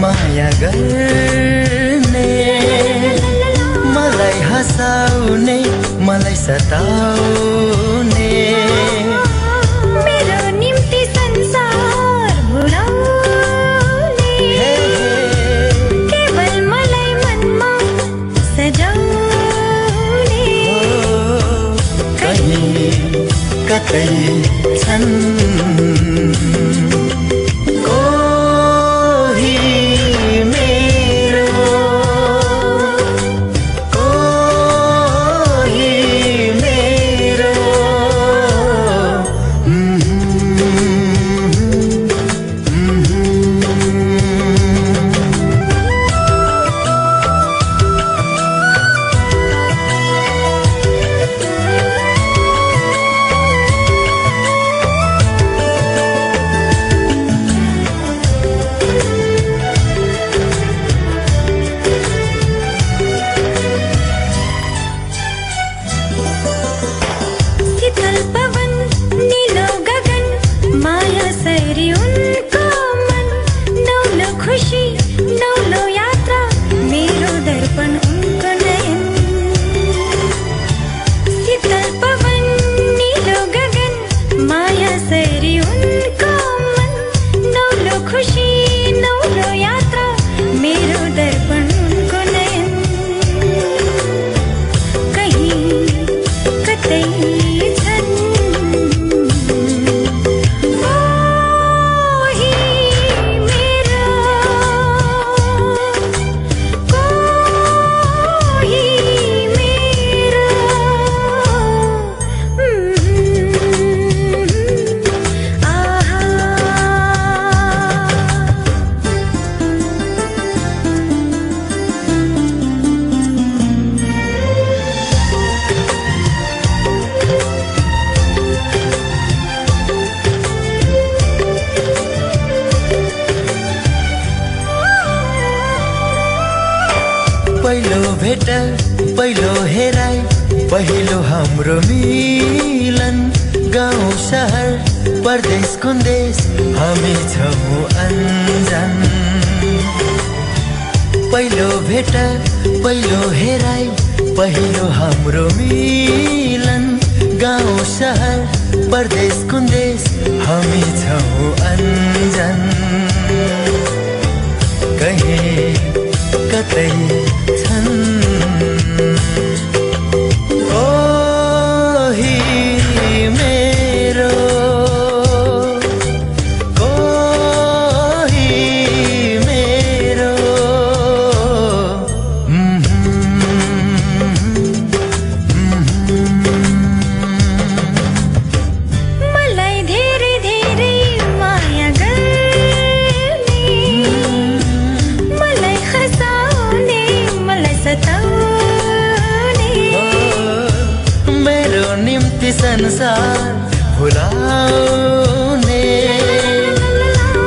माया गर्ने। मलाई हँसाउने मलाई सताउने। मेरो निम्ति संसार केवल मलाई मनमा सजाउने। कहीँ कतै छन्। कतै पहिलो भेट पहिलो हेराइ पहिलो हाम्रो मिलन। गाउँ सहर परदेश कुन्देश हामी छौँ अन्जान। पहिलो भेट पहिलो हेराइ पहिलो हाम्रो मिलन। गाउँ सहर परदेश कुन्देश हामी छौँ अन्जान। कहीँ कतै संसार भुलाउने।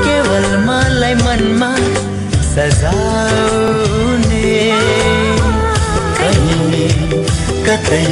केवल मलाई मनमा सजाउने। कहीँ कतै